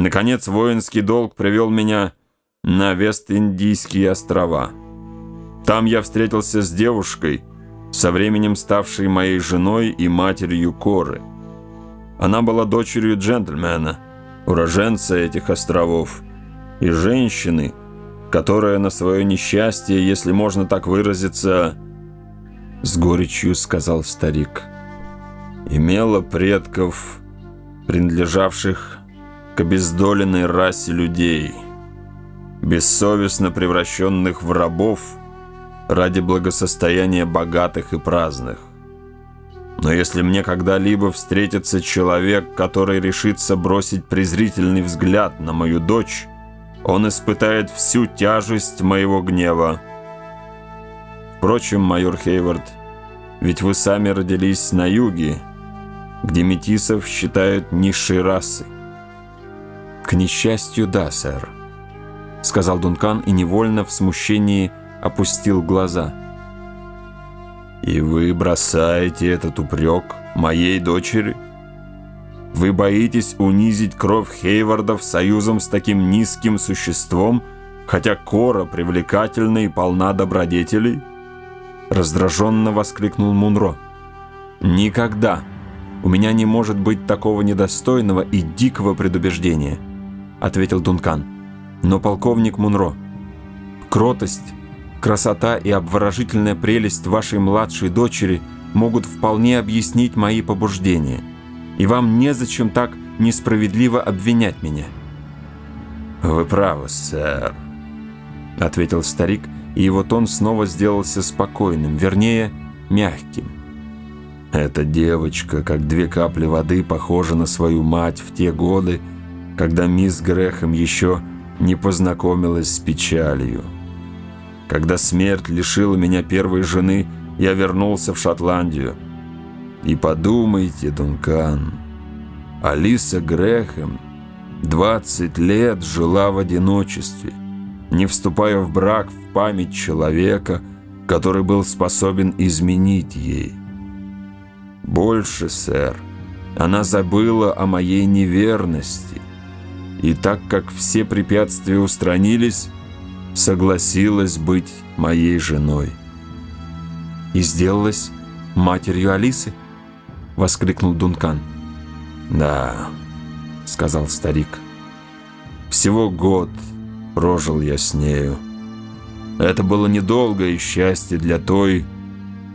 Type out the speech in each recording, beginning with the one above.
Наконец, воинский долг привел меня на Вест-Индийские острова. Там я встретился с девушкой, со временем ставшей моей женой и матерью Коры. Она была дочерью джентльмена, уроженца этих островов, и женщины, которая на свое несчастье, если можно так выразиться, с горечью сказал старик, имела предков, принадлежавших к обездоленной расе людей, бессовестно превращенных в рабов ради благосостояния богатых и праздных. Но если мне когда-либо встретится человек, который решится бросить презрительный взгляд на мою дочь, он испытает всю тяжесть моего гнева. Впрочем, майор Хейвард, ведь вы сами родились на юге, где метисов считают низшей расой. «К несчастью, да, сэр», — сказал Дункан и невольно в смущении опустил глаза. «И вы бросаете этот упрек моей дочери? Вы боитесь унизить кровь Хейвардов союзом с таким низким существом, хотя Кора привлекательна и полна добродетелей?» Раздраженно воскликнул Мунро. «Никогда у меня не может быть такого недостойного и дикого предубеждения», ответил Дункан. «Но полковник Мунро, кротость, красота и обворожительная прелесть вашей младшей дочери могут вполне объяснить мои побуждения, и вам незачем так несправедливо обвинять меня». «Вы правы, сэр», — ответил старик, и его тон снова сделался спокойным, вернее, мягким. «Эта девочка, как две капли воды, похожа на свою мать в те годы, когда мисс Грехом еще не познакомилась с печалью. Когда смерть лишила меня первой жены, я вернулся в Шотландию. И подумайте, Дункан, Алиса Грехем 20 лет жила в одиночестве, не вступая в брак в память человека, который был способен изменить ей. Больше, сэр, она забыла о моей неверности, и так как все препятствия устранились, согласилась быть моей женой. «И сделалась матерью Алисы?» — воскликнул Дункан. «Да», — сказал старик, — «всего год прожил я с нею. Это было недолгое счастье для той,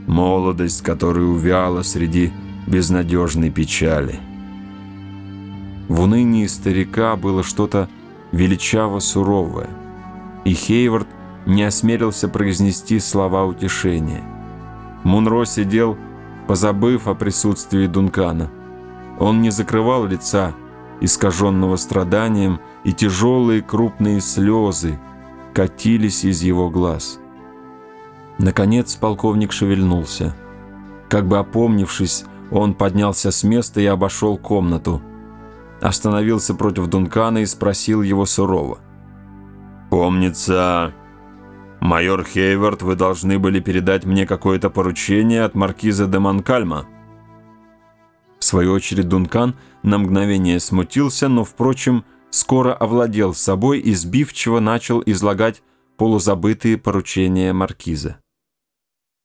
молодость, которая увяла среди безнадежной печали». В унынии старика было что-то величаво суровое, и Хейвард не осмелился произнести слова утешения. Мунро сидел, позабыв о присутствии Дункана. Он не закрывал лица, искаженного страданием, и тяжелые крупные слезы катились из его глаз. Наконец полковник шевельнулся. Как бы опомнившись, он поднялся с места и обошел комнату – остановился против Дункана и спросил его сурово. «Помнится, майор Хейвард, вы должны были передать мне какое-то поручение от маркиза де Монкальма». В свою очередь Дункан на мгновение смутился, но, впрочем, скоро овладел собой и сбивчиво начал излагать полузабытые поручения маркиза.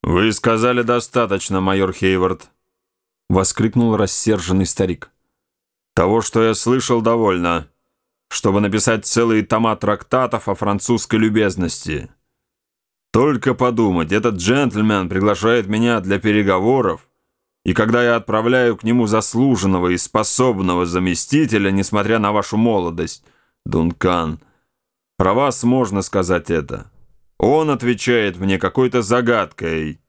«Вы сказали достаточно, майор Хейвард», — воскликнул рассерженный старик. Того, что я слышал, довольно, чтобы написать целые тома трактатов о французской любезности. Только подумать, этот джентльмен приглашает меня для переговоров, и когда я отправляю к нему заслуженного и способного заместителя, несмотря на вашу молодость, Дункан, про вас можно сказать это. Он отвечает мне какой-то загадкой.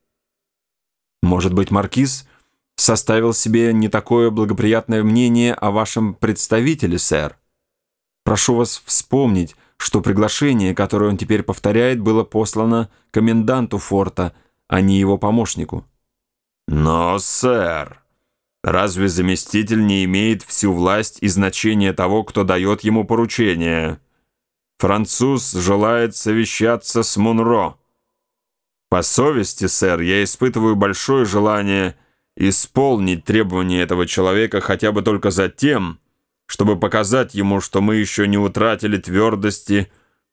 Может быть, маркиз составил себе не такое благоприятное мнение о вашем представителе, сэр. Прошу вас вспомнить, что приглашение, которое он теперь повторяет, было послано коменданту форта, а не его помощнику. Но, сэр, разве заместитель не имеет всю власть и значение того, кто дает ему поручение? Француз желает совещаться с Мунро. По совести, сэр, я испытываю большое желание исполнить требования этого человека хотя бы только за тем, чтобы показать ему, что мы еще не утратили твердости,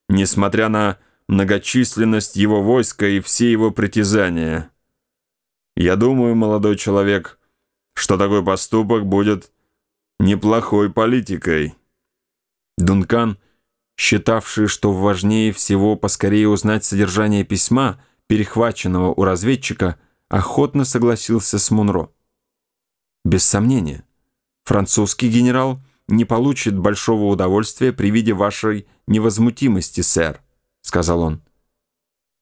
несмотря на многочисленность его войска и все его притязания. Я думаю, молодой человек, что такой поступок будет неплохой политикой». Дункан, считавший, что важнее всего поскорее узнать содержание письма, перехваченного у разведчика, охотно согласился с Мунро. Без сомнения, французский генерал не получит большого удовольствия при виде вашей невозмутимости, сэр, сказал он.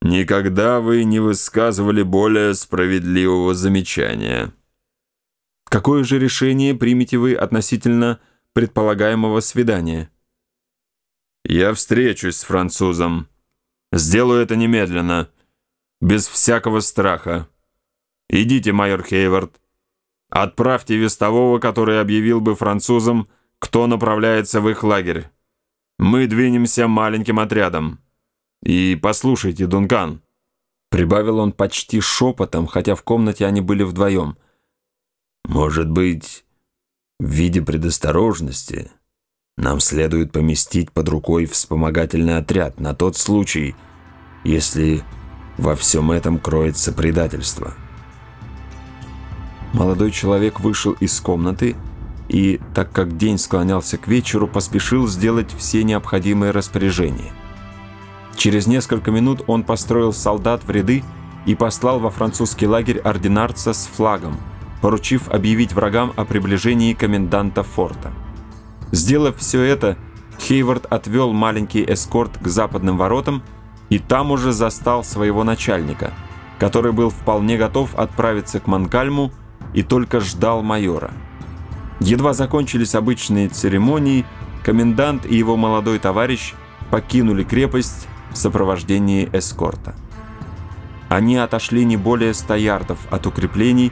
Никогда вы не высказывали более справедливого замечания. Какое же решение примете вы относительно предполагаемого свидания? Я встречусь с французом. Сделаю это немедленно, без всякого страха. Идите, майор Хейвард. Отправьте вестового, который объявил бы французам, кто направляется в их лагерь. Мы двинемся маленьким отрядом. И послушайте, Дункан, прибавил он почти шепотом, хотя в комнате они были вдвоем. Может быть, в виде предосторожности нам следует поместить под рукой вспомогательный отряд на тот случай, если во всем этом кроется предательство. Молодой человек вышел из комнаты и, так как день склонялся к вечеру, поспешил сделать все необходимые распоряжения. Через несколько минут он построил солдат в ряды и послал во французский лагерь ординарца с флагом, поручив объявить врагам о приближении коменданта форта. Сделав все это, Хейвард отвел маленький эскорт к западным воротам и там уже застал своего начальника, который был вполне готов отправиться к Манкальму и только ждал майора. Едва закончились обычные церемонии, комендант и его молодой товарищ покинули крепость в сопровождении эскорта. Они отошли не более ста ярдов от укреплений,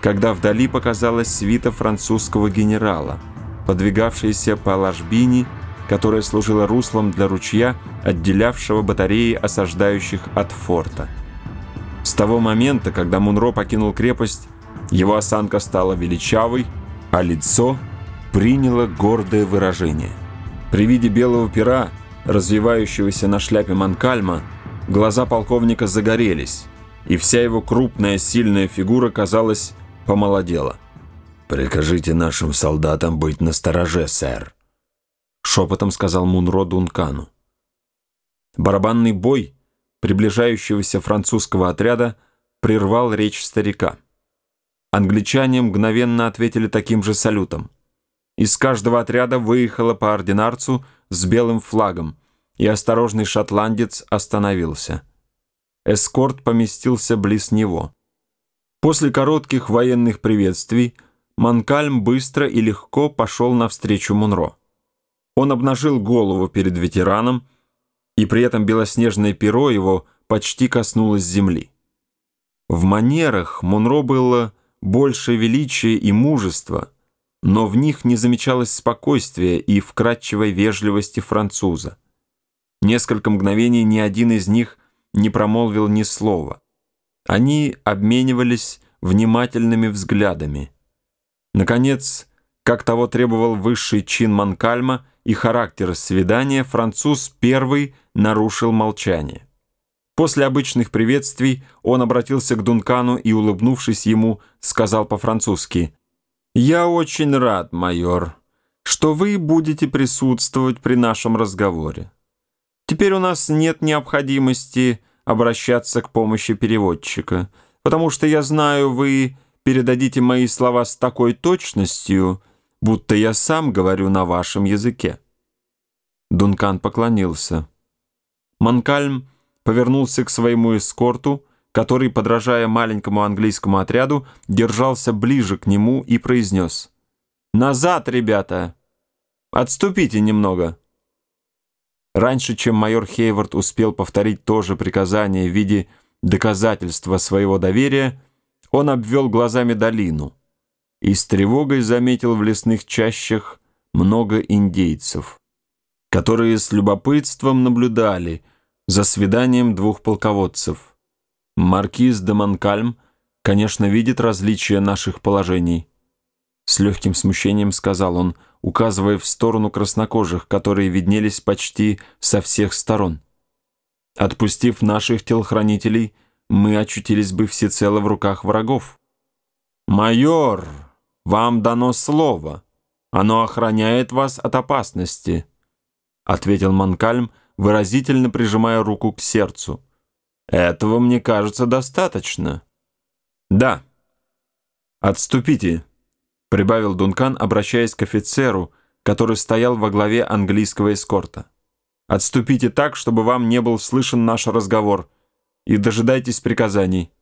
когда вдали показалась свита французского генерала, подвигавшаяся по ложбине, которая служила руслом для ручья, отделявшего батареи осаждающих от форта. С того момента, когда Мунро покинул крепость, его осанка стала величавой, а лицо приняло гордое выражение. При виде белого пера, развивающегося на шляпе Манкальма, глаза полковника загорелись, и вся его крупная сильная фигура, казалось, помолодела. «Прикажите нашим солдатам быть настороже, сэр», — шепотом сказал Мунро Дункану. Барабанный бой приближающегося французского отряда прервал речь старика. Англичане мгновенно ответили таким же салютом. Из каждого отряда выехала по ординарцу с белым флагом, и осторожный шотландец остановился. Эскорт поместился близ него. После коротких военных приветствий Манкальм быстро и легко пошел навстречу Мунро. Он обнажил голову перед ветераном, и при этом белоснежное перо его почти коснулось земли. В манерах Мунро было больше величия и мужества, но в них не замечалось спокойствия и вкрадчивой вежливости француза. Несколько мгновений ни один из них не промолвил ни слова. Они обменивались внимательными взглядами. Наконец, как того требовал высший чин Манкальма и характер свидания, француз первый нарушил молчание. После обычных приветствий он обратился к Дункану и, улыбнувшись ему, сказал по-французски «Я очень рад, майор, что вы будете присутствовать при нашем разговоре. Теперь у нас нет необходимости обращаться к помощи переводчика, потому что я знаю, вы передадите мои слова с такой точностью, будто я сам говорю на вашем языке». Дункан поклонился. Манкальм повернулся к своему эскорту, который, подражая маленькому английскому отряду, держался ближе к нему и произнес «Назад, ребята! Отступите немного!» Раньше, чем майор Хейвард успел повторить то же приказание в виде доказательства своего доверия, он обвел глазами долину и с тревогой заметил в лесных чащах много индейцев, которые с любопытством наблюдали – за свиданием двух полководцев. Маркиз де Монкальм, конечно, видит различия наших положений. С легким смущением сказал он, указывая в сторону краснокожих, которые виднелись почти со всех сторон. Отпустив наших телохранителей, мы очутились бы всецело в руках врагов. «Майор, вам дано слово. Оно охраняет вас от опасности», — ответил Манкальм, выразительно прижимая руку к сердцу. «Этого, мне кажется, достаточно». «Да. Отступите», — прибавил Дункан, обращаясь к офицеру, который стоял во главе английского эскорта. «Отступите так, чтобы вам не был слышен наш разговор, и дожидайтесь приказаний».